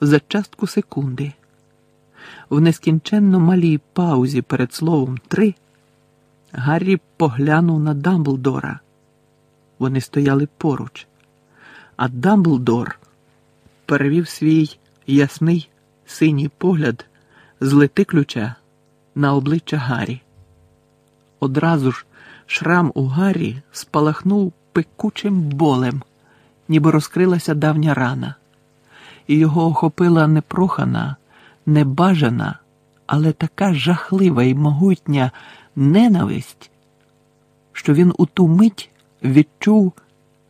за частку секунди. В нескінченно малій паузі перед словом три Гаррі поглянув на Дамблдора. Вони стояли поруч, а Дамблдор перевів свій ясний синій погляд з летиключа на обличчя Гаррі. Одразу ж шрам у Гаррі спалахнув пекучим болем, ніби розкрилася давня рана, і його охопила непрохана, небажана, але така жахлива і могутня ненависть, що він у ту мить відчув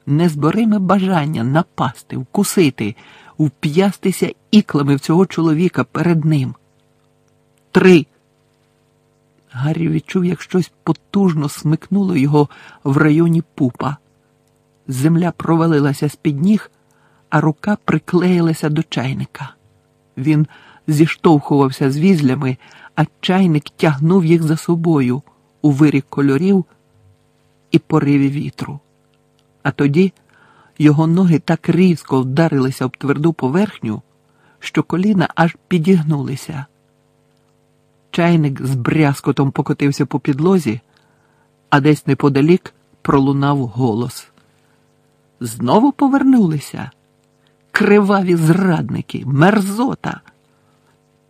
незбориме бажання напасти, вкусити, вп'ястися іклами в цього чоловіка перед ним. Три. Гаррі відчув, як щось потужно смикнуло його в районі пупа. Земля провалилася з-під ніг, а рука приклеїлася до чайника. Він зіштовхувався з візлями, а чайник тягнув їх за собою у вирі кольорів і пориві вітру. А тоді його ноги так різко вдарилися об тверду поверхню, що коліна аж підігнулися. Чайник з брязкотом покотився по підлозі, а десь неподалік пролунав голос. Знову повернулися. Криваві зрадники, мерзота.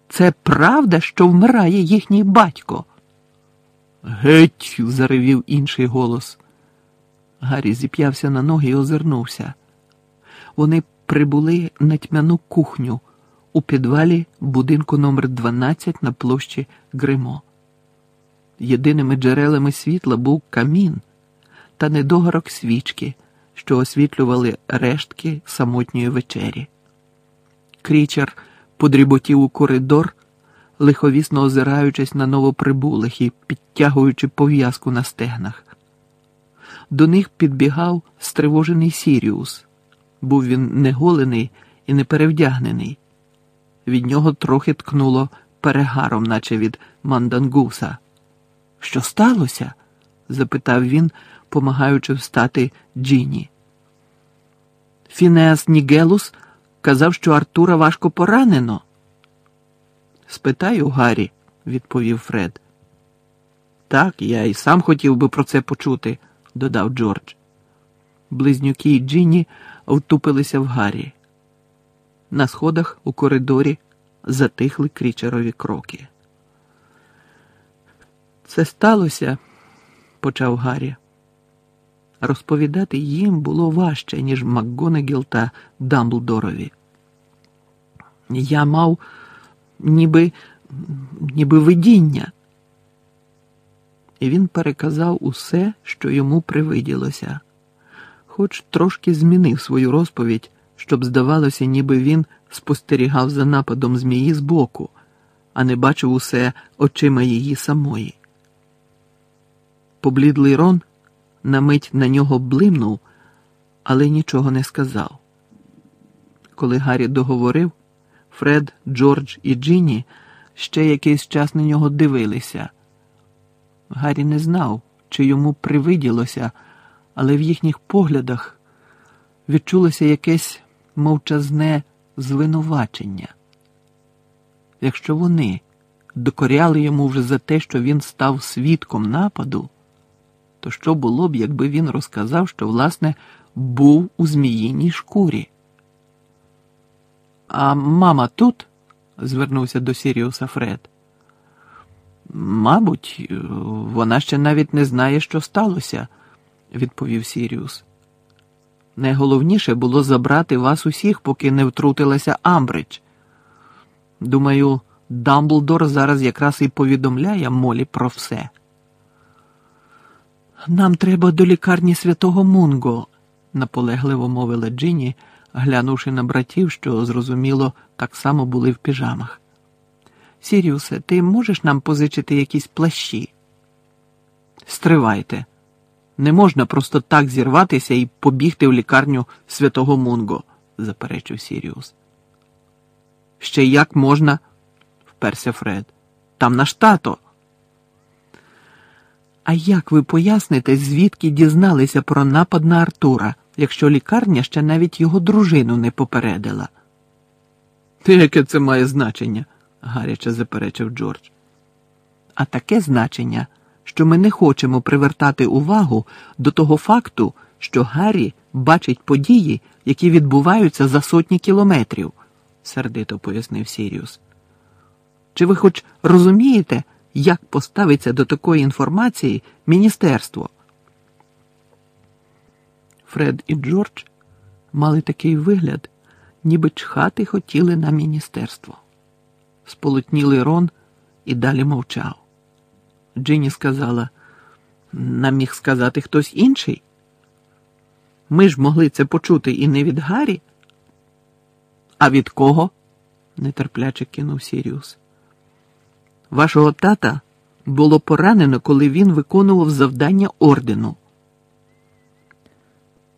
Це правда, що вмирає їхній батько? Геть. заревів інший голос. Гаррі зіп'явся на ноги і озирнувся. Вони прибули на тьмяну кухню у підвалі будинку номер 12 на площі Гримо. Єдиними джерелами світла був камін та недогарок свічки, що освітлювали рештки самотньої вечері. Крічер подріботів у коридор, лиховісно озираючись на новоприбулих і підтягуючи пов'язку на стегнах. До них підбігав стривожений Сіріус. Був він неголений і неперевдягнений. Від нього трохи ткнуло перегаром, наче від мандангуса. Що сталося? запитав він, помагаючи встати Джіні. Фінеас Нігелус казав, що Артура важко поранено. Спитаю, Гаррі, відповів Фред. Так, я і сам хотів би про це почути, додав Джордж. Близнюки і Джинні втупилися в Гаррі. На сходах у коридорі затихли крічерові кроки. Це сталося, почав Гаррі. Розповідати їм було важче, ніж МакГонегіл та Дамблдорові. Я мав ніби, ніби видіння. І він переказав усе, що йому привиділося, хоч трошки змінив свою розповідь, щоб здавалося, ніби він спостерігав за нападом змії збоку, а не бачив усе очима її самої. Поблідлий Рон на мить на нього блимнув, але нічого не сказав. Коли Гаррі договорив, Фред, Джордж і Джинні ще якийсь час на нього дивилися. Гаррі не знав, чи йому привиділося, але в їхніх поглядах відчулося якесь мовчазне звинувачення. Якщо вони докоряли йому вже за те, що він став свідком нападу, то що було б, якби він розказав, що, власне, був у зміїній шкурі? А мама тут? звернувся до Сіріуса Фред. Мабуть, вона ще навіть не знає, що сталося, відповів Сіріус. Найголовніше було забрати вас усіх, поки не втрутилася Амбридж. Думаю, Дамблдор зараз якраз і повідомляє Молі про все. Нам треба до лікарні святого Мунго, наполегливо мовила Джині, глянувши на братів, що, зрозуміло, так само були в піжамах. Сіріусе, ти можеш нам позичити якісь плащі? Стривайте. Не можна просто так зірватися і побігти в лікарню святого Мунго, заперечив Сіріус. Ще як можна, вперся Фред. Там наш тато. А як ви поясните, звідки дізналися про напад на Артура, якщо лікарня ще навіть його дружину не попередила? Ти яке це має значення? гаряче заперечив Джордж. А таке значення, що ми не хочемо привертати увагу до того факту, що Гаррі бачить події, які відбуваються за сотні кілометрів, сердито пояснив Сіріус. Чи ви хоч розумієте, як поставиться до такої інформації міністерство? Фред і Джордж мали такий вигляд, ніби чхати хотіли на міністерство. Сполотнілий Рон і далі мовчав. Джині сказала, нам міг сказати хтось інший. Ми ж могли це почути і не від Гаррі. А від кого? нетерпляче кинув Сіріус. Вашого тата було поранено, коли він виконував завдання ордену.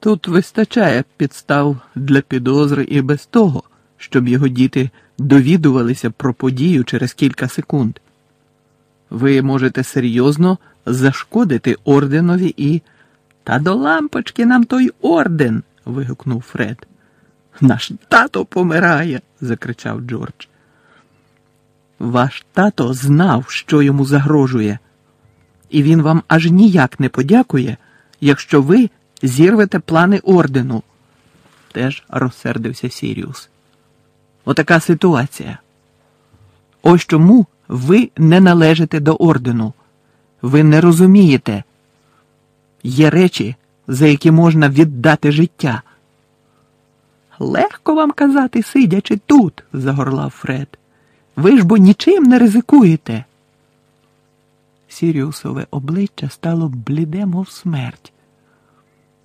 Тут вистачає підстав для підозри і без того, щоб його діти довідувалися про подію через кілька секунд. Ви можете серйозно зашкодити орденові і. Та до лампочки нам той орден. вигукнув Фред. Наш тато помирає, закричав Джордж. Ваш тато знав, що йому загрожує, і він вам аж ніяк не подякує, якщо ви зірвете плани ордену. Теж розсердився Сіріус. Отака ситуація. Ось чому ви не належите до ордену. Ви не розумієте. Є речі, за які можна віддати життя. Легко вам казати, сидячи тут, загорлав Фред. Ви ж бо нічим не ризикуєте. Сіріусове обличчя стало бліде, мов смерть.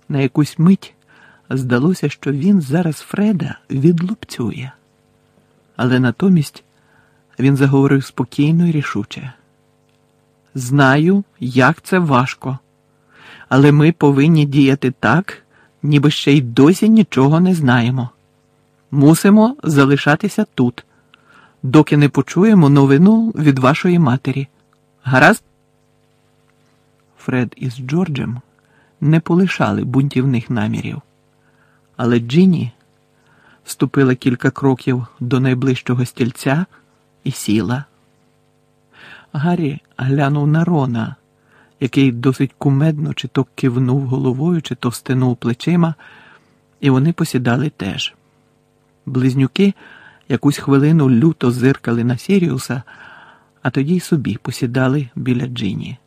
На якусь мить здалося, що він зараз Фреда відлупцює, але натомість він заговорив спокійно і рішуче. Знаю, як це важко, але ми повинні діяти так, ніби ще й досі нічого не знаємо. Мусимо залишатися тут, доки не почуємо новину від вашої матері. Гаразд? Фред із Джорджем не полишали бунтівних намірів, але Джині ступила кілька кроків до найближчого стільця і сіла. Гаррі глянув на Рона, який досить кумедно чи то кивнув головою, чи то стинув плечима, і вони посідали теж. Близнюки якусь хвилину люто зиркали на Сіріуса, а тоді й собі посідали біля Джині.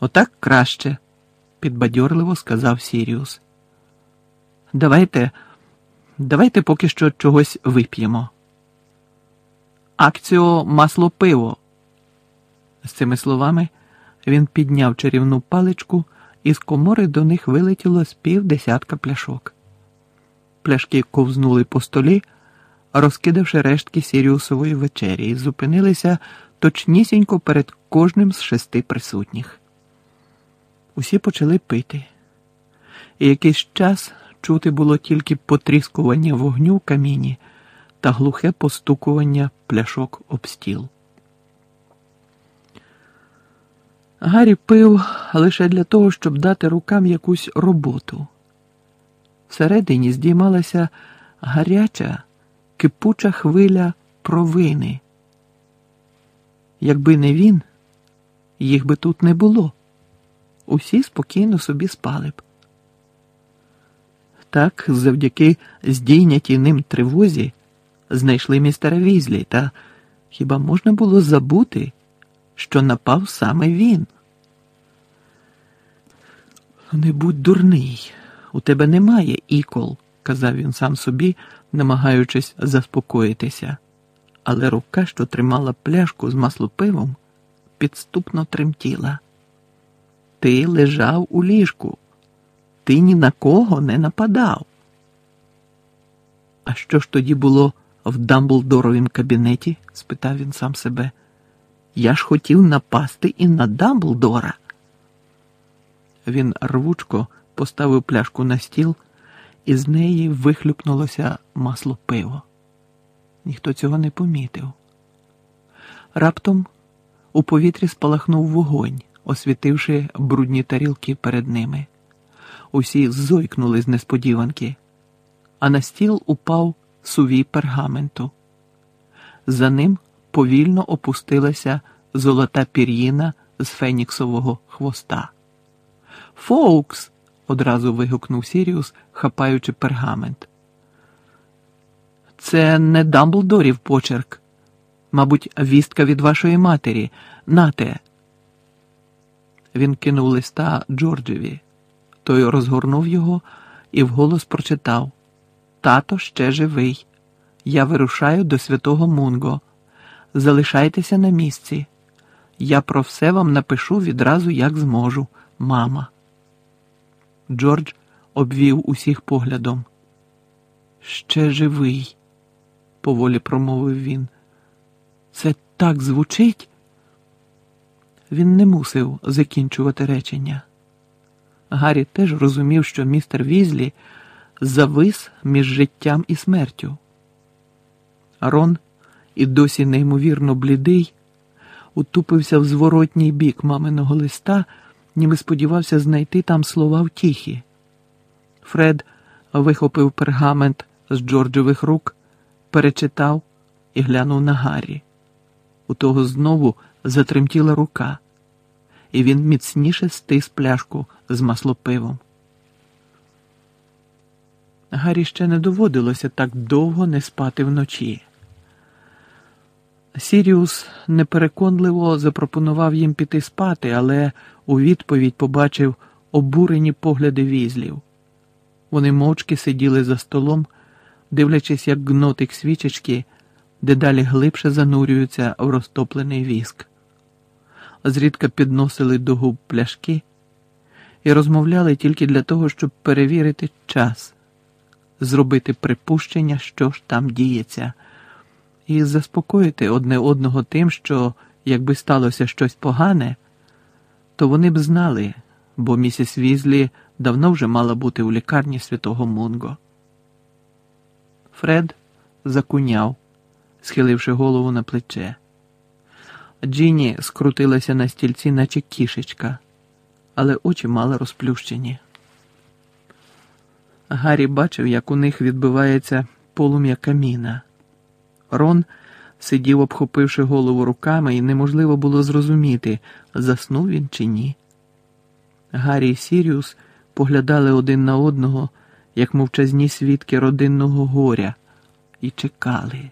Отак краще, підбадьорливо сказав Сіріус. Давайте, давайте поки що чогось вип'ємо. Акціо масло пиво. З цими словами він підняв чарівну паличку, і з комори до них вилетіло з півдесятка пляшок. Пляшки ковзнули по столі, розкидавши рештки Сіріусової вечері, і зупинилися точнісінько перед кожним з шести присутніх. Усі почали пити, і якийсь час чути було тільки потріскування вогню в каміні та глухе постукування пляшок об стіл. Гаррі пив лише для того, щоб дати рукам якусь роботу. Всередині здіймалася гаряча, кипуча хвиля провини. Якби не він, їх би тут не було. Усі спокійно собі спали б. Так, завдяки здійнятій ним тривозі, знайшли містера Візлі, та хіба можна було забути, що напав саме він? Не будь дурний, у тебе немає ікол, казав він сам собі, намагаючись заспокоїтися, але рука, що тримала пляшку з маслопивом, підступно тремтіла. Ти лежав у ліжку, ти ні на кого не нападав. А що ж тоді було в Дамблдоровім кабінеті? спитав він сам себе. Я ж хотів напасти і на Дамблдора. Він рвучко поставив пляшку на стіл, і з неї вихлюпнулося масло пиво. Ніхто цього не помітив. Раптом у повітрі спалахнув вогонь, освітивши брудні тарілки перед ними. Усі зойкнули з несподіванки, а на стіл упав сувій пергаменту. За ним повільно опустилася золота пір'їна з феніксового хвоста. Фоукс. Одразу вигукнув Сіріус, хапаючи пергамент. Це не Дамблдорів почерк. Мабуть, вістка від вашої матері. Нате. Він кинув листа Джорджеві. Той розгорнув його і вголос прочитав: Тато ще живий. Я вирушаю до святого Мунго. Залишайтеся на місці. Я про все вам напишу відразу, як зможу, мама. Джордж обвів усіх поглядом. Ще живий, поволі промовив він. Це так звучить. Він не мусив закінчувати речення. Гаррі теж розумів, що містер Візлі завис між життям і смертю. Рон, і досі неймовірно блідий, утупився в зворотній бік маминого листа, ніби сподівався знайти там слова втіхи. Фред вихопив пергамент з Джорджових рук, перечитав і глянув на Гаррі. У того знову затремтіла рука, і він міцніше стис пляшку з маслопивом. Гаррі ще не доводилося так довго не спати вночі. Сіріус непереконливо запропонував їм піти спати, але у відповідь побачив обурені погляди візлів. Вони мовчки сиділи за столом, дивлячись, як гнотик свічечки дедалі глибше занурюються в розтоплений віск. Зрідка підносили до губ пляшки і розмовляли тільки для того, щоб перевірити час, зробити припущення, що ж там діється і заспокоїти одне одного тим, що, якби сталося щось погане, то вони б знали, бо місіс Візлі давно вже мала бути у лікарні святого Мунго. Фред закуняв, схиливши голову на плече. Джіні скрутилася на стільці, наче кішечка, але очі мали розплющені. Гаррі бачив, як у них відбивається полум'я каміна. Рон сидів, обхопивши голову руками, і неможливо було зрозуміти, заснув він чи ні. Гаррі і Сіріус поглядали один на одного, як мовчазні свідки родинного горя, і чекали,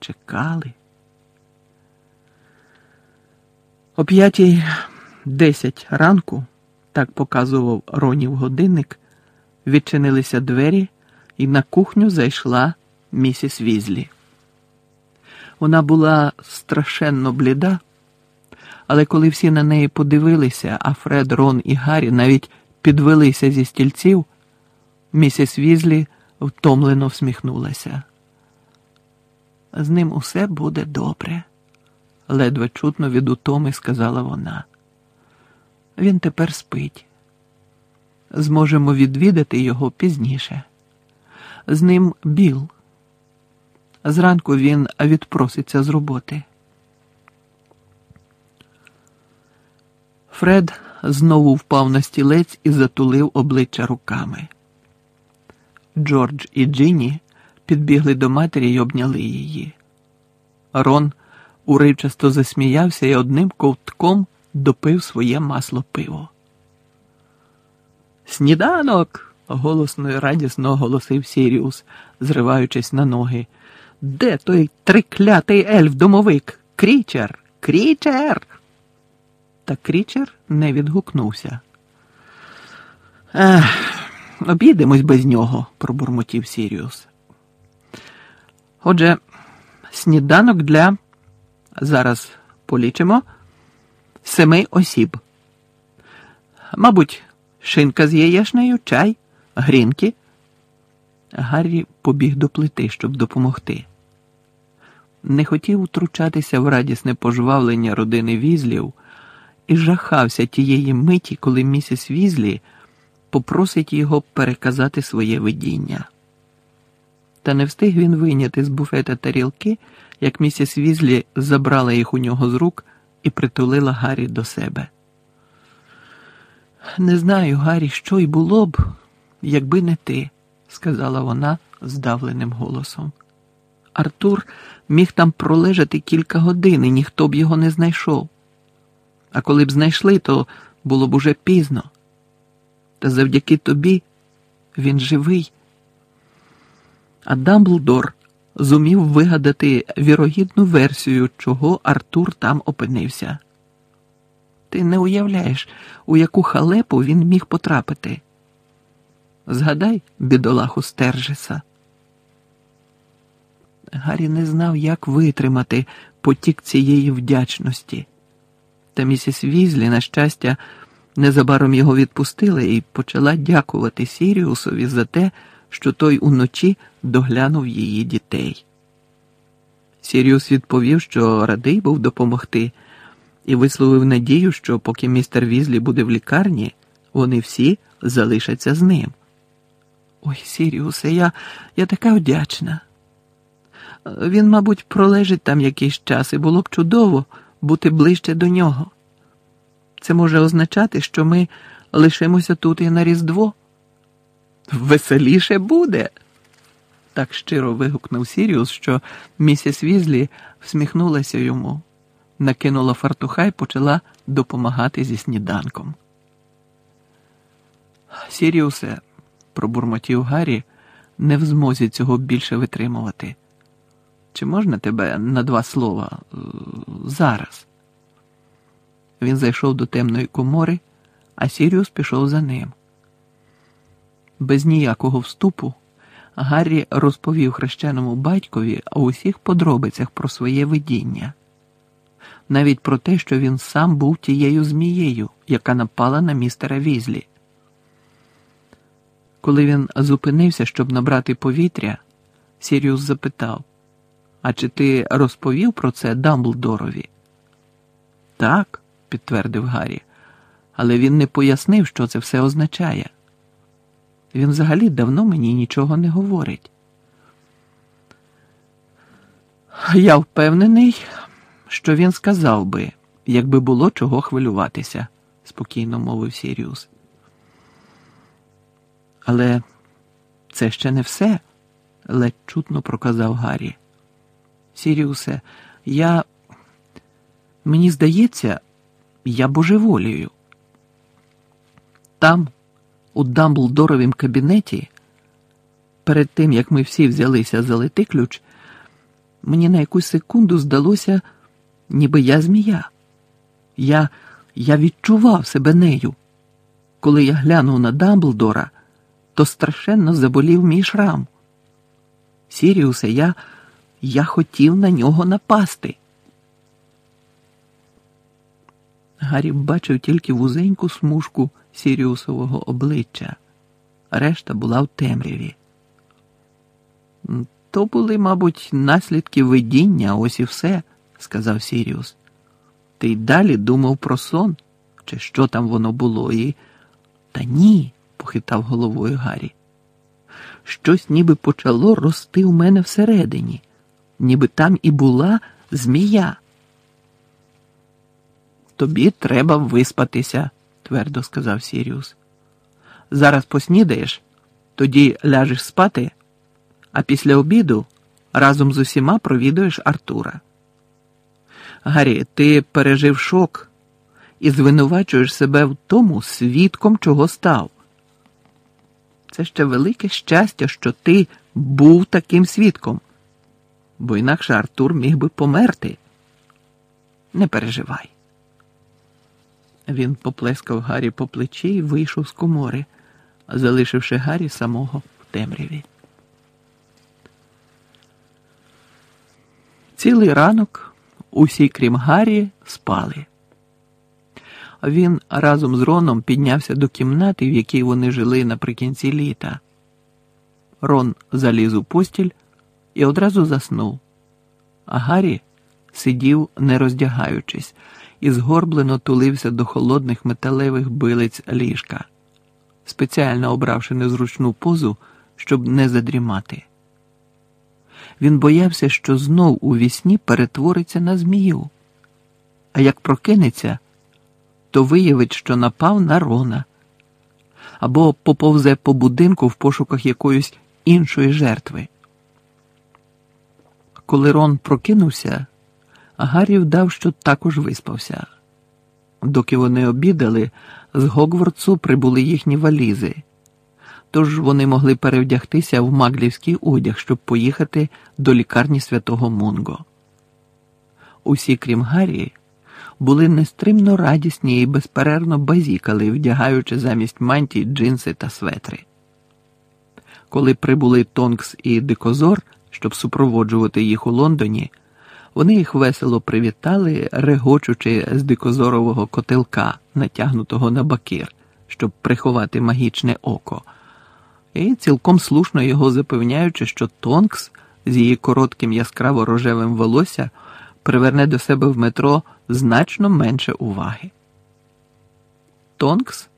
чекали. О п'ятій десять ранку, так показував Ронів годинник, відчинилися двері, і на кухню зайшла місіс Візлі. Вона була страшенно бліда, але коли всі на неї подивилися, а Фред, Рон і Гаррі навіть підвелися зі стільців, місіс Візлі втомлено всміхнулася. З ним усе буде добре, ледве чутно від утоми сказала вона. Він тепер спить. Зможемо відвідати його пізніше. З ним Біл. Зранку він відпроситься з роботи. Фред знову впав на стілець і затулив обличчя руками. Джордж і Джинні підбігли до матері й обняли її. Рон уривчасто засміявся і одним ковтком допив своє масло пиво. Сніданок. голосно і радісно оголосив Сіріус, зриваючись на ноги. Де той триклятий ельф-домовик? Крічер, крічер. Та крічер не відгукнувся. Ех, обійдемось без нього, пробурмотів Сіріус. Отже, сніданок для зараз полічимо семи осіб. Мабуть, шинка з яєшнею, чай, грінки. Гаррі побіг до плити, щоб допомогти не хотів утручатися в радісне пожвавлення родини візлів і жахався тієї миті, коли місіс Візлі попросить його переказати своє видіння. Та не встиг він вийняти з буфета тарілки, як місіс Візлі забрала їх у нього з рук і притулила Гаррі до себе. Не знаю, Гаррі, що й було б, якби не ти, сказала вона здавленим голосом. Артур міг там пролежати кілька годин, і ніхто б його не знайшов. А коли б знайшли, то було б уже пізно. Та завдяки тобі він живий. А Дамблдор зумів вигадати вірогідну версію, чого Артур там опинився. Ти не уявляєш, у яку халепу він міг потрапити. Згадай, бідолаху Стержеса. Гаррі не знав, як витримати потік цієї вдячності. Та місіс Візлі, на щастя, незабаром його відпустила і почала дякувати Сіріусові за те, що той уночі доглянув її дітей. Сіріус відповів, що радий був допомогти, і висловив надію, що поки містер Візлі буде в лікарні, вони всі залишаться з ним. Ой, Сіріусе, я, я така вдячна. Він, мабуть, пролежить там якийсь час, і було б чудово бути ближче до нього. Це може означати, що ми лишимося тут і на Різдво. Веселіше буде. Так щиро вигукнув Сіріус, що місіс Візлі всміхнулася йому, накинула фартуха і почала допомагати зі сніданком. Сіріусе, пробурмотів Гаррі, не в змозі цього більше витримувати. Чи можна тебе на два слова е, зараз? Він зайшов до темної комори, а Сіріус пішов за ним. Без ніякого вступу Гаррі розповів хрещеному батькові у усіх подробицях про своє видіння, навіть про те, що він сам був тією змією, яка напала на містера Візлі. Коли він зупинився, щоб набрати повітря, Сіріус запитав: А чи ти розповів про це Дамблдорові? Так, підтвердив Гаррі, але він не пояснив, що це все означає. Він взагалі давно мені нічого не говорить. Я впевнений, що він сказав би, якби було чого хвилюватися, спокійно мовив Сіріус. Але це ще не все, ледь чутно проказав Гаррі. Сіріусе, я. Мені здається, я божеволію. Там, у Дамблдоровім кабінеті, перед тим як ми всі взялися залити ключ, мені на якусь секунду здалося, ніби я змія. Я, Я відчував себе нею. Коли я глянув на Дамблдора то страшенно заболів мій шрам. Сіріусе, я, я хотів на нього напасти. Гаррі бачив тільки вузеньку смужку Сіріусового обличчя, решта була в темряві. То були, мабуть, наслідки видіння, ось і все, сказав Сіріус. Ти й далі думав про сон, чи що там воно було, і. Та ні похитав головою Гаррі. Щось ніби почало рости у мене всередині, ніби там і була змія. Тобі треба виспатися, твердо сказав Сіріус. Зараз поснідаєш, тоді ляжеш спати, а після обіду разом з усіма провідуєш Артура. Гаррі, ти пережив шок і звинувачуєш себе в тому, свідком чого став. Це ще велике щастя, що ти був таким свідком, бо інакше Артур міг би померти. Не переживай. Він поплескав Гаррі по плечі і вийшов з комори, залишивши Гаррі самого в темряві. Цілий ранок усі, крім Гаррі, спали він разом з Роном піднявся до кімнати, в якій вони жили наприкінці літа. Рон заліз у постіль і одразу заснув, а Гаррі сидів, не роздягаючись, і згорблено тулився до холодних металевих билиць ліжка, спеціально обравши незручну позу, щоб не задрімати. Він боявся, що знов у вісні перетвориться на змію, а як прокинеться то виявить, що напав на Рона. або поповзе по будинку в пошуках якоїсь іншої жертви. Коли Рон прокинувся, Гаррі вдав, що також виспався. Доки вони обідали, з Гогвардсу прибули їхні валізи, тож вони могли перевдягтися в маглівський одяг, щоб поїхати до лікарні святого Мунго. Усі, крім Гаррі, були нестримно радісні і безперервно базікали, вдягаючи замість мантій джинси та светри. Коли прибули Тонкс і Дикозор, щоб супроводжувати їх у Лондоні, вони їх весело привітали, регочучи з дикозорового котелка, натягнутого на бакир, щоб приховати магічне око, і цілком слушно його запевняючи, що Тонкс з її коротким яскраво рожевим волосся приверне до себе в метро значно менше уваги. Тонкс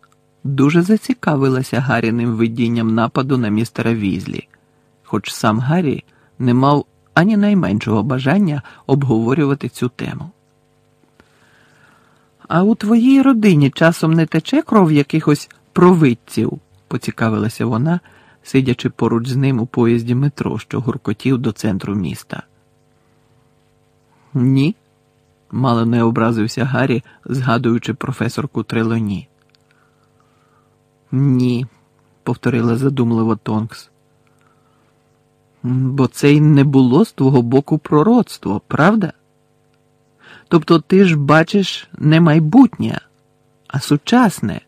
дуже зацікавилася Гарріним видінням нападу на містера Візлі, хоч сам Гаррі не мав ані найменшого бажання обговорювати цю тему. А у твоїй родині часом не тече кров якихось провидців, поцікавилася вона, сидячи поруч з ним у поїзді метро, що гуркотів до центру міста. Ні, мало не образився Гаррі, згадуючи професорку Трелоні. Ні, повторила задумливо Тонкс. Бо це й не було з твого боку пророцтво, правда? Тобто ти ж бачиш не майбутнє, а сучасне.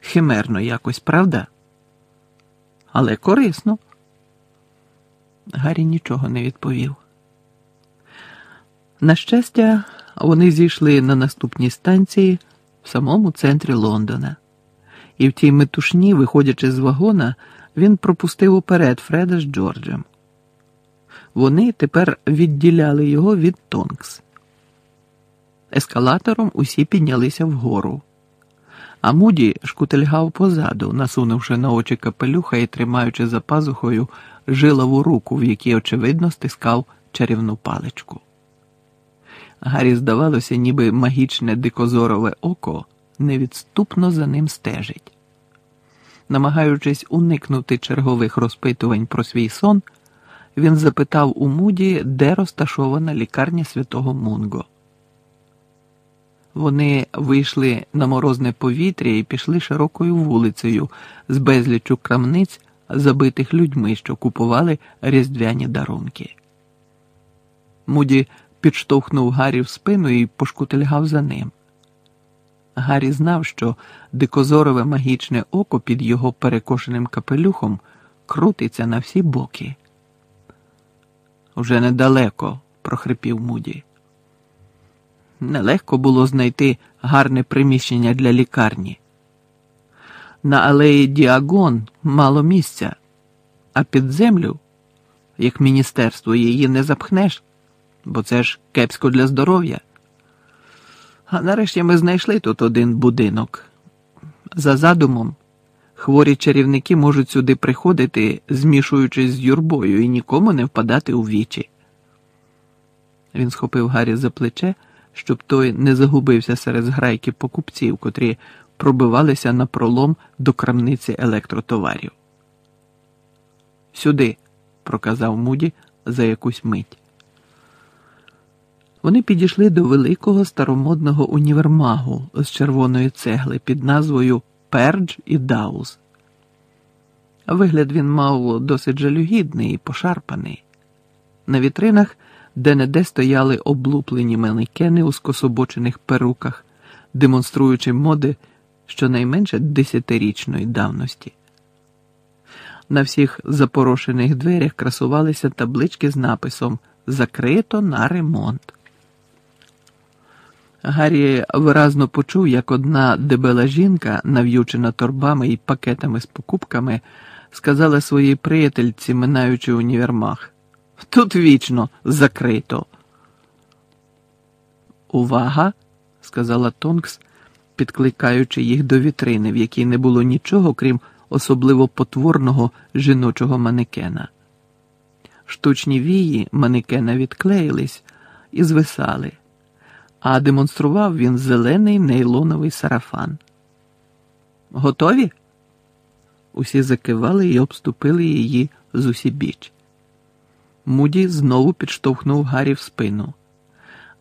Химерно якось, правда? Але корисно. Гаррі нічого не відповів. На щастя, вони зійшли на наступній станції в самому центрі Лондона, і в тій метушні, виходячи з вагона, він пропустив уперед Фреда з Джорджем. Вони тепер відділяли його від Тонкс. Ескалатором усі піднялися вгору, а Муді шкутельгав позаду, насунувши на очі капелюха і тримаючи за пазухою жилову руку, в якій, очевидно, стискав чарівну паличку. Гаррі здавалося, ніби магічне дикозорове око невідступно за ним стежить. Намагаючись уникнути чергових розпитувань про свій сон, він запитав у Муді, де розташована лікарня святого Мунго. Вони вийшли на морозне повітря і пішли широкою вулицею з безлічу крамниць, забитих людьми, що купували різдвяні дарунки. Муді підштовхнув Гаррі в спину і пошкутильгав за ним. Гаррі знав, що дикозорове магічне око під його перекошеним капелюхом крутиться на всі боки. Уже недалеко, прохрипів Муді. Нелегко було знайти гарне приміщення для лікарні. На алеї Діагон мало місця, а під землю, як міністерство, її не запхнеш, бо це ж кепсько для здоров'я. А нарешті ми знайшли тут один будинок. За задумом, хворі чарівники можуть сюди приходити, змішуючись з юрбою, і нікому не впадати у вічі. Він схопив Гаррі за плече, щоб той не загубився серед зграйки покупців, котрі пробивалися на пролом до крамниці електротоварів. Сюди, проказав Муді за якусь мить. Вони підійшли до великого старомодного універмагу з червоної цегли під назвою Пердж і Дауз. Вигляд він мав досить жалюгідний і пошарпаний. На вітринах де-не-де стояли облуплені манекени у скособочених перуках, демонструючи моди щонайменше десятирічної давності. На всіх запорошених дверях красувалися таблички з написом Закрито на ремонт. Гаррі виразно почув, як одна дебела жінка, нав'ючена торбами і пакетами з покупками, сказала своїй приятельці, минаючи універмаг. Тут вічно закрито. Увага, сказала Тонкс, підкликаючи їх до вітрини, в якій не було нічого, крім особливо потворного жіночого манекена. Штучні вії манекена відклеїлись і звисали а демонстрував він зелений нейлоновий сарафан. Готові? Усі закивали і обступили її з усібіч. Муді знову підштовхнув Гаррі в спину,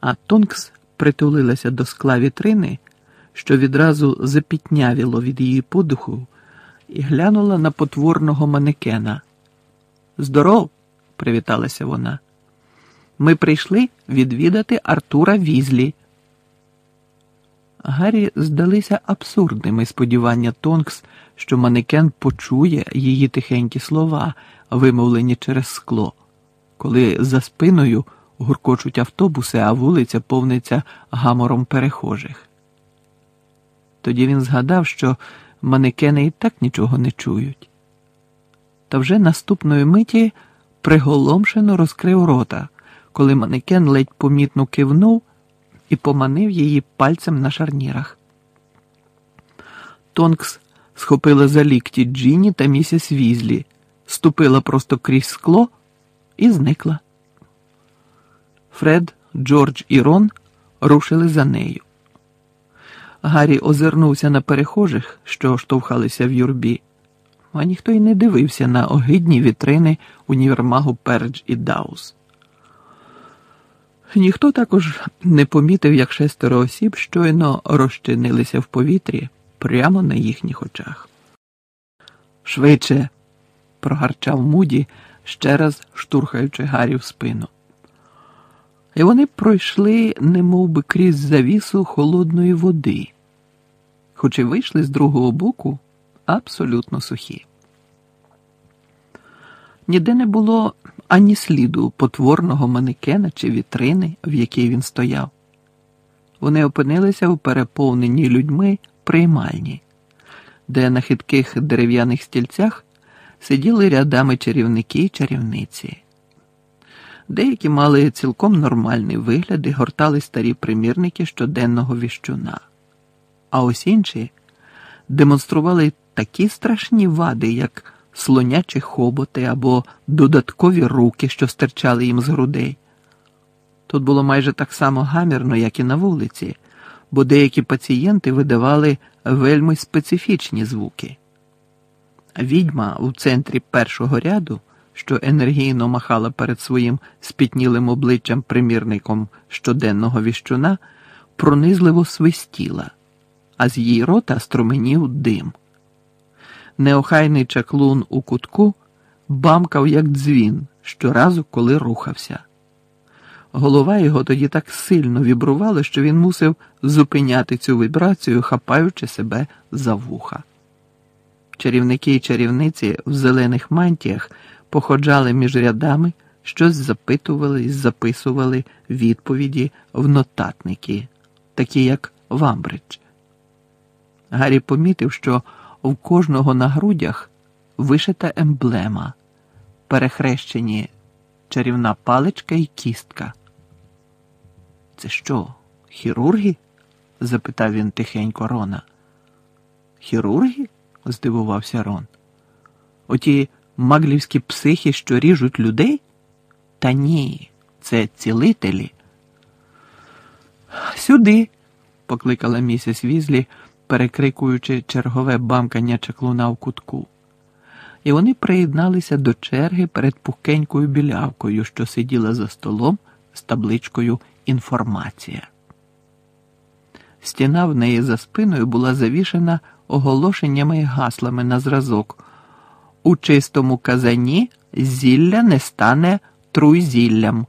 а Тонкс притулилася до скла вітрини, що відразу запітнявіло від її подуху, і глянула на потворного манекена. Здоров, привіталася вона. Ми прийшли відвідати Артура Візлі. Гаррі здалися абсурдними сподівання Тонкс, що манекен почує її тихенькі слова, вимовлені через скло, коли за спиною гуркочуть автобуси, а вулиця повниться гамором перехожих. Тоді він згадав, що манекени і так нічого не чують. Та вже наступної миті приголомшено розкрив рота, коли манекен ледь помітно кивнув і поманив її пальцем на шарнірах. Тонкс схопила за лікті Джіні та місіс Візлі, ступила просто крізь скло і зникла. Фред, Джордж і Рон рушили за нею. Гаррі озирнувся на перехожих, що штовхалися в юрбі, а ніхто й не дивився на огидні вітрини універмагу Передж і Даус. Ніхто також не помітив, як шестеро осіб щойно розчинилися в повітрі прямо на їхніх очах. Швидше, прогарчав Муді, ще раз штурхаючи Гаррі в спину. І вони пройшли немов би крізь завісу холодної води, хоч і вийшли з другого боку абсолютно сухі. Ніде не було ані сліду потворного манекена чи вітрини, в якій він стояв. Вони опинилися в переповненій людьми приймальні, де на хитких дерев'яних стільцях сиділи рядами чарівники й чарівниці. Деякі мали цілком нормальний вигляд і гортали старі примірники щоденного віщуна, а ось інші демонстрували такі страшні вади, як слонячі хоботи або додаткові руки, що стирчали їм з грудей. Тут було майже так само гамірно, як і на вулиці, бо деякі пацієнти видавали вельми специфічні звуки. Відьма у центрі першого ряду, що енергійно махала перед своїм спітнілим обличчям примірником щоденного віщуна, пронизливо свистіла, а з її рота струменів дим. Неохайний чаклун у кутку бамкав, як дзвін, щоразу, коли рухався. Голова його тоді так сильно вібрувала, що він мусив зупиняти цю вібрацію, хапаючи себе за вуха. Чарівники і чарівниці в зелених мантіях походжали між рядами, щось запитували і записували відповіді в нотатники, такі як Вамбридж. Гаррі помітив, що у кожного на грудях вишита емблема, перехрещені чарівна паличка і кістка. Це що, хірурги? запитав він тихенько Рона. Хірурги? здивувався Рон. Оті маглівські психи, що ріжуть людей? Та ні, це цілителі. Сюди, покликала місіс Візлі, перекрикуючи чергове бамкання чаклуна в кутку. І вони приєдналися до черги перед пухкенькою білявкою, що сиділа за столом з табличкою Інформація. Стіна в неї за спиною була завішена оголошеннями і гаслами на зразок. У чистому казані зілля не стане труйзіллям.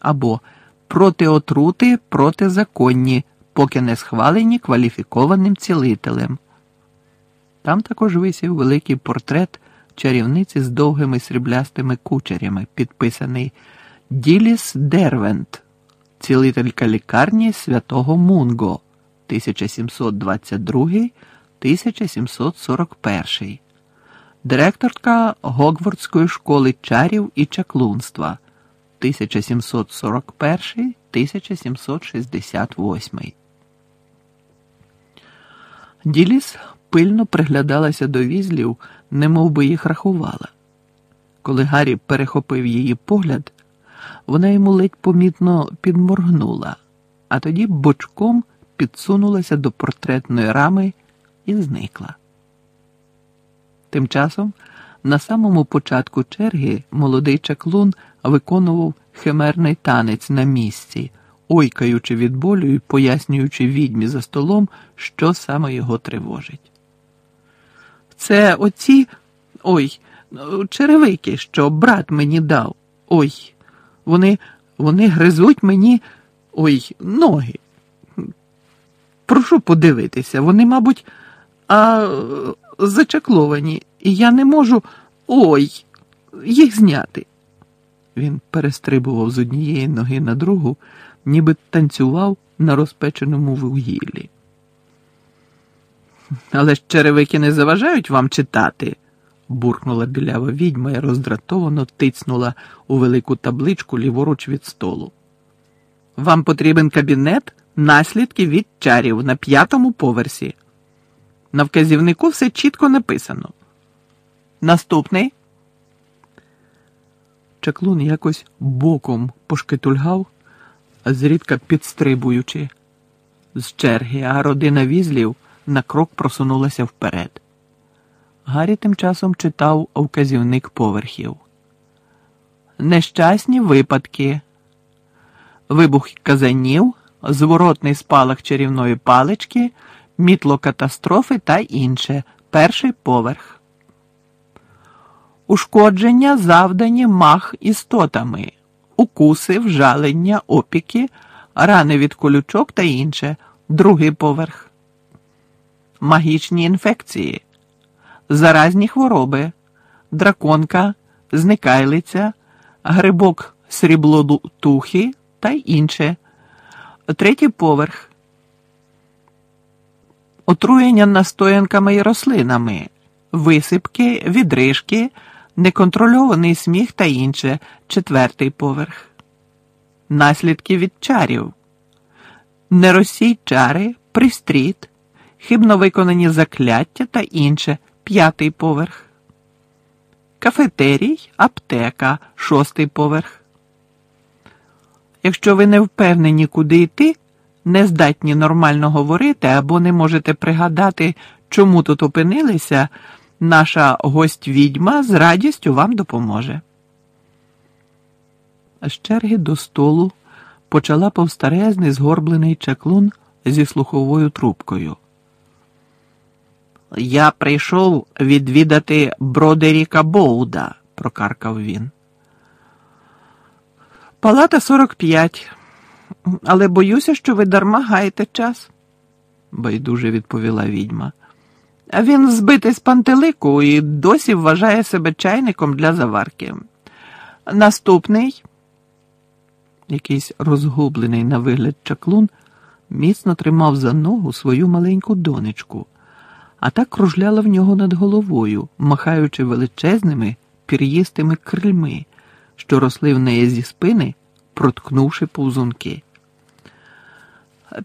Або проти отрути протизаконні, поки не схвалені кваліфікованим цілителем. Там також висів великий портрет чарівниці з довгими сріблястими кучерями, підписаний Діліс Дервент, цілителька лікарні святого Мунго 1722-1741, директорка Гогвардської школи чарів і чаклунства 1741-1768. Діліс пильно приглядалася до візлів, немов би їх рахувала. Коли Гаррі перехопив її погляд, вона йому ледь помітно підморгнула, а тоді бочком підсунулася до портретної рами і зникла. Тим часом, на самому початку черги, молодий чаклун виконував химерний танець на місці, ойкаючи від болю і пояснюючи відьмі за столом, що саме його тривожить. Це оці ой, черевики, що брат мені дав. Ой, вони, вони гризуть мені ой, ноги. Прошу подивитися, вони, мабуть, а, зачакловані, і я не можу ой, їх зняти. Він перестрибував з однієї ноги на другу, ніби танцював на розпеченому вугіллі. Але ж черевики не заважають вам читати, буркнула білява відьма і роздратовано тицнула у велику табличку ліворуч від столу. Вам потрібен кабінет наслідки від чарів на п'ятому поверсі. На вказівнику все чітко написано. Наступний. Чаклун якось боком пошкетульгав, зрідка підстрибуючи з черги, а родина візлів на крок просунулася вперед. Гаррі тим часом читав вказівник поверхів. Нещасні випадки, вибух казанів, зворотний спалах чарівної палички, мітло катастрофи та інше. Перший поверх. Ушкодження завдані мах істотами, укуси, вжалення, опіки, рани від колючок та інше. Другий поверх. Магічні інфекції, заразні хвороби, драконка, зникайлиця, грибок сріблотухи та інше. Третій поверх. Отруєння настоянками і рослинами, висипки, відрижки, неконтрольований сміх та інше. Четвертий поверх. Наслідки від чарів. Неросій чари, пристріт, хибно виконані закляття та інше. П'ятий поверх. Кафетерій, аптека, шостий поверх. Якщо ви не впевнені, куди йти, не здатні нормально говорити або не можете пригадати, чому тут опинилися, наша гость відьма з радістю вам допоможе. З черги до столу почала повстарезний згорблений чаклун зі слуховою трубкою. Я прийшов відвідати Бродеріка Боуда, прокаркав він. Палата 45. Але боюся, що ви дарма гаєте час, байдуже відповіла відьма. Він збитий з пантелику і досі вважає себе чайником для заварки. Наступний, якийсь розгублений на вигляд чаклун, міцно тримав за ногу свою маленьку донечку, а так кружляла в нього над головою, махаючи величезними пір'їстими крильми, що росли в неї зі спини, проткнувши повзунки.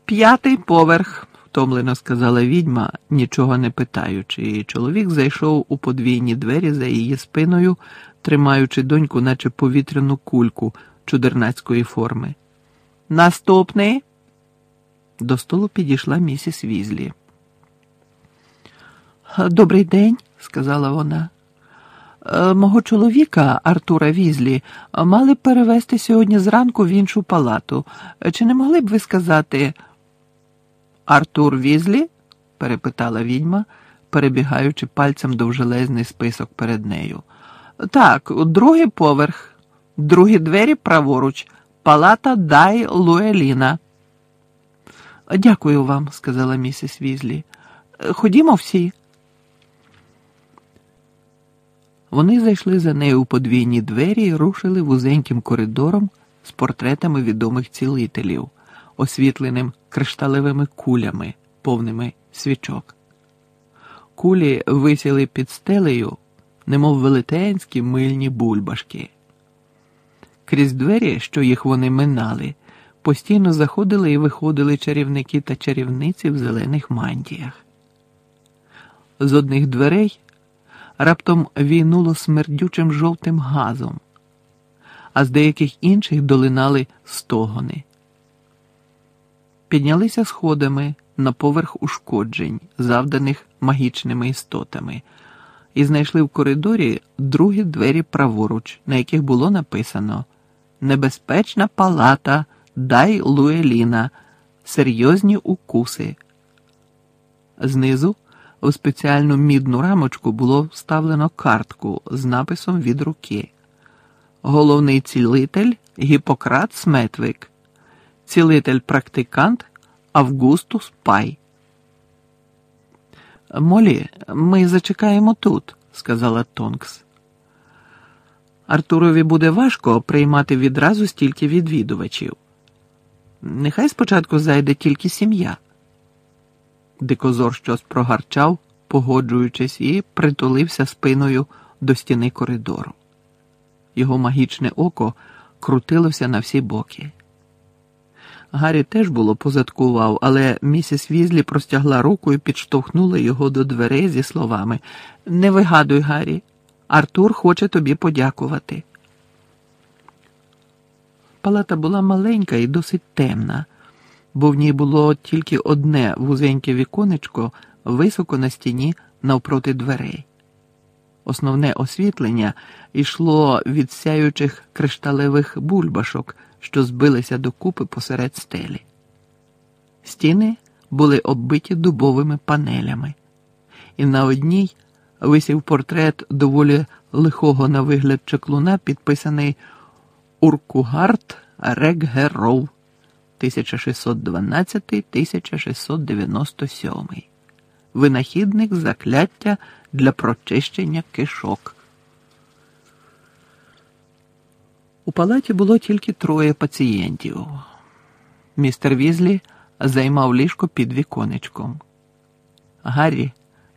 П'ятий поверх, втомлено сказала відьма, нічого не питаючи, і чоловік зайшов у подвійні двері за її спиною, тримаючи доньку, наче повітряну кульку чудернацької форми. Наступний до столу підійшла місіс Візлі. Добрий день, сказала вона. «Е, мого чоловіка, Артура Візлі, мали перевезти сьогодні зранку в іншу палату. Чи не могли б ви сказати Артур Візлі? перепитала відьма, перебігаючи пальцем довжелезний список перед нею. Так, другий поверх, другі двері праворуч, палата Дай Луеліна. Дякую вам, сказала місіс Візлі. Ходімо всі. Вони зайшли за нею у подвійні двері і рушили вузеньким коридором з портретами відомих цілителів, освітленим кришталевими кулями, повними свічок. Кулі висіли під стелею, немов велетенські мильні бульбашки. Крізь двері, що їх вони минали, постійно заходили і виходили чарівники та чарівниці в зелених мантіях. З одних дверей раптом війнуло смердючим жовтим газом, а з деяких інших долинали стогони. Піднялися сходами на поверх ушкоджень, завданих магічними істотами, і знайшли в коридорі другі двері праворуч, на яких було написано Небезпечна палата, дай Луеліна, серйозні укуси. Знизу у спеціальну мідну рамочку було вставлено картку з написом від руки. Головний цілитель Гіппократ Сметвик, цілитель практикант Августус Пай. Молі, ми зачекаємо тут, сказала Тонкс. Артурові буде важко приймати відразу стільки відвідувачів. Нехай спочатку зайде тільки сім'я. Дикозор щось прогарчав, погоджуючись, і притулився спиною до стіни коридору. Його магічне око крутилося на всі боки. Гаррі теж було позадкував, але місіс Візлі простягла руку і підштовхнула його до дверей зі словами Не вигадуй, Гаррі, Артур хоче тобі подякувати. Палата була маленька і досить темна, бо в ній було тільки одне вузеньке віконечко високо на стіні навпроти дверей. Основне освітлення йшло від сяючих кришталевих бульбашок, що збилися докупи посеред стелі. Стіни були оббиті дубовими панелями, і на одній висів портрет доволі лихого на вигляд чеклуна, підписаний Уркугард Реггеров 1612-1697 винахідник закляття для прочищення кишок. У палаті було тільки троє пацієнтів. Містер Візлі займав ліжко під віконечком. Гаррі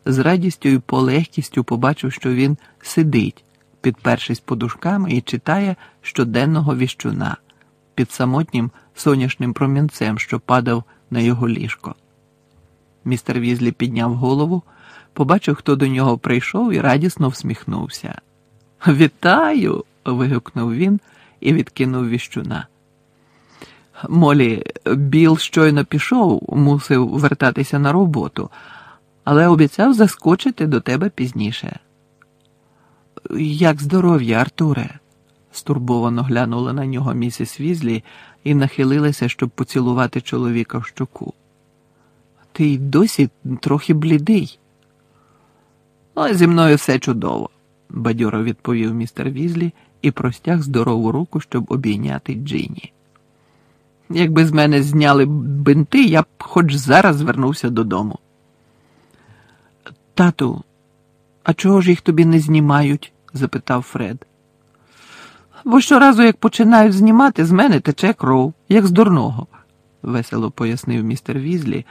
з радістю і полегкістю побачив, що він сидить, підпершись подушками, і читає щоденного віщуна під самотнім сонячним промінцем, що падав на його ліжко. Містер Візлі підняв голову, побачив, хто до нього прийшов, і радісно всміхнувся. Вітаю! вигукнув він і відкинув віщуна. Молі, Біл щойно пішов, мусив вертатися на роботу, але обіцяв заскочити до тебе пізніше. Як здоров'я, Артуре? стурбовано глянула на нього місіс Візлі і нахилилася, щоб поцілувати чоловіка в щоку. Ти й досі трохи блідий. Ну, зі мною все чудово, бадьоро відповів містер Візлі і простяг здорову руку, щоб обійняти Джині. Якби з мене зняли бинти, я б хоч зараз звернувся додому. Тату, а чого ж їх тобі не знімають? запитав Фред. Бо щоразу, як починають знімати, з мене тече кров, як з дурного, весело пояснив містер Візлі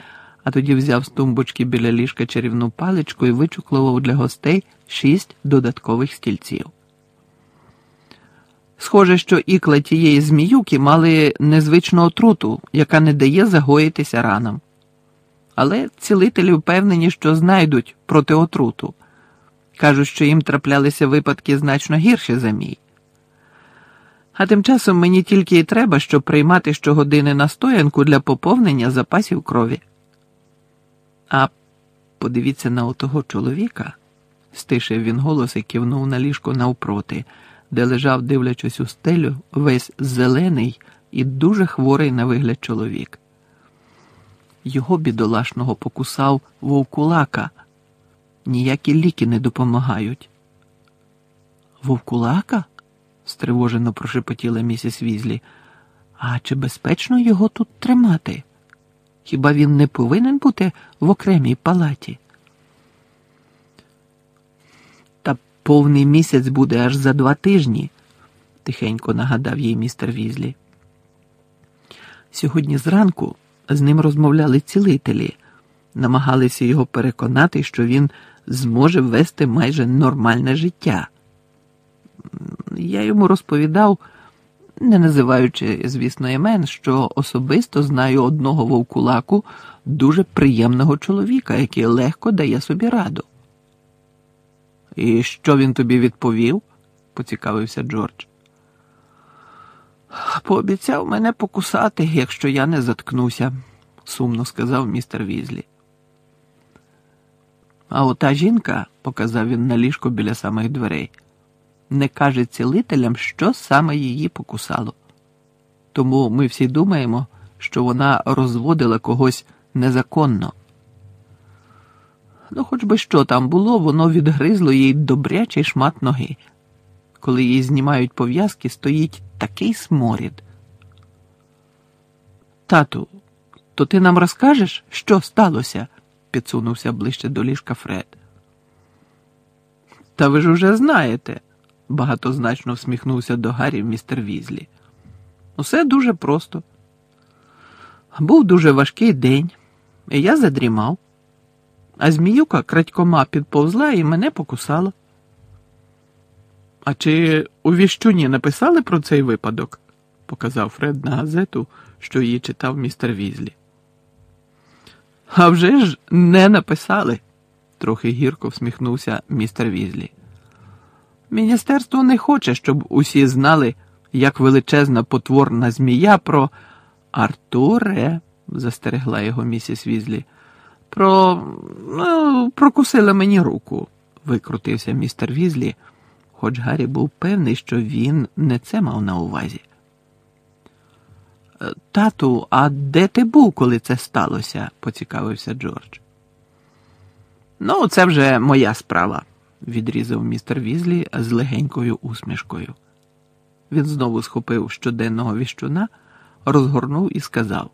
а тоді взяв з тумбочки біля ліжка чарівну паличку і вичуклував для гостей шість додаткових стільців. Схоже, що ікла тієї зміюки мали незвичну отруту, яка не дає загоїтися ранам. Але цілителі впевнені, що знайдуть проти отруту. Кажуть, що їм траплялися випадки значно гірші за мій. А тим часом мені тільки і треба, щоб приймати щогодини настоянку для поповнення запасів крові. А подивіться на отого чоловіка, стишив він голос і кивнув на ліжко навпроти, де лежав, дивлячись у стелю, весь зелений і дуже хворий на вигляд чоловік. Його бідолашного покусав вовкулака. Ніякі ліки не допомагають. Вовкулака? стривожено прошепотіла місіс Візлі. А чи безпечно його тут тримати? Хіба він не повинен бути в окремій палаті? Та повний місяць буде аж за два тижні, тихенько нагадав їй містер Візлі. Сьогодні зранку з ним розмовляли цілителі, намагалися його переконати, що він зможе вести майже нормальне життя. Я йому розповідав не називаючи, звісно, імен, що особисто знаю одного вовкулаку дуже приємного чоловіка, який легко дає собі раду. І що він тобі відповів? поцікавився Джордж. Пообіцяв мене покусати, якщо я не заткнуся, сумно сказав містер Візлі. А ота жінка показав він на ліжко біля самих дверей, не каже цілителям, що саме її покусало. Тому ми всі думаємо, що вона розводила когось незаконно. Ну, хоч би що там було, воно відгризло їй добрячий шмат ноги. Коли їй знімають пов'язки, стоїть такий сморід. Тату, то ти нам розкажеш, що сталося? підсунувся ближче до ліжка Фред. Та ви ж уже знаєте, багатозначно всміхнувся до Гаррі містер Візлі. Усе дуже просто. Був дуже важкий день, і я задрімав, а зміюка крадькома підповзла і мене покусала. А чи у віщуні написали про цей випадок? показав Фред на газету, що її читав містер Візлі. «А вже ж не написали, трохи гірко всміхнувся містер Візлі. Міністерство не хоче, щоб усі знали, як величезна потворна змія про Артуре, застерегла його місіс Візлі. Про ну, прокусила мені руку, викрутився містер Візлі, хоч Гаррі був певний, що він не це мав на увазі. Тату, а де ти був, коли це сталося? поцікавився Джордж. Ну, це вже моя справа, відрізав містер Візлі з легенькою усмішкою. Він знову схопив щоденного віщуна, розгорнув і сказав.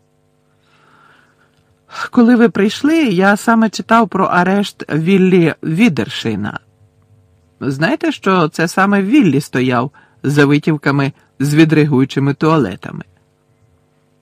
Коли ви прийшли, я саме читав про арешт Віллі Відершина. Знаєте, що це саме Віллі стояв за витівками з відригуючими туалетами?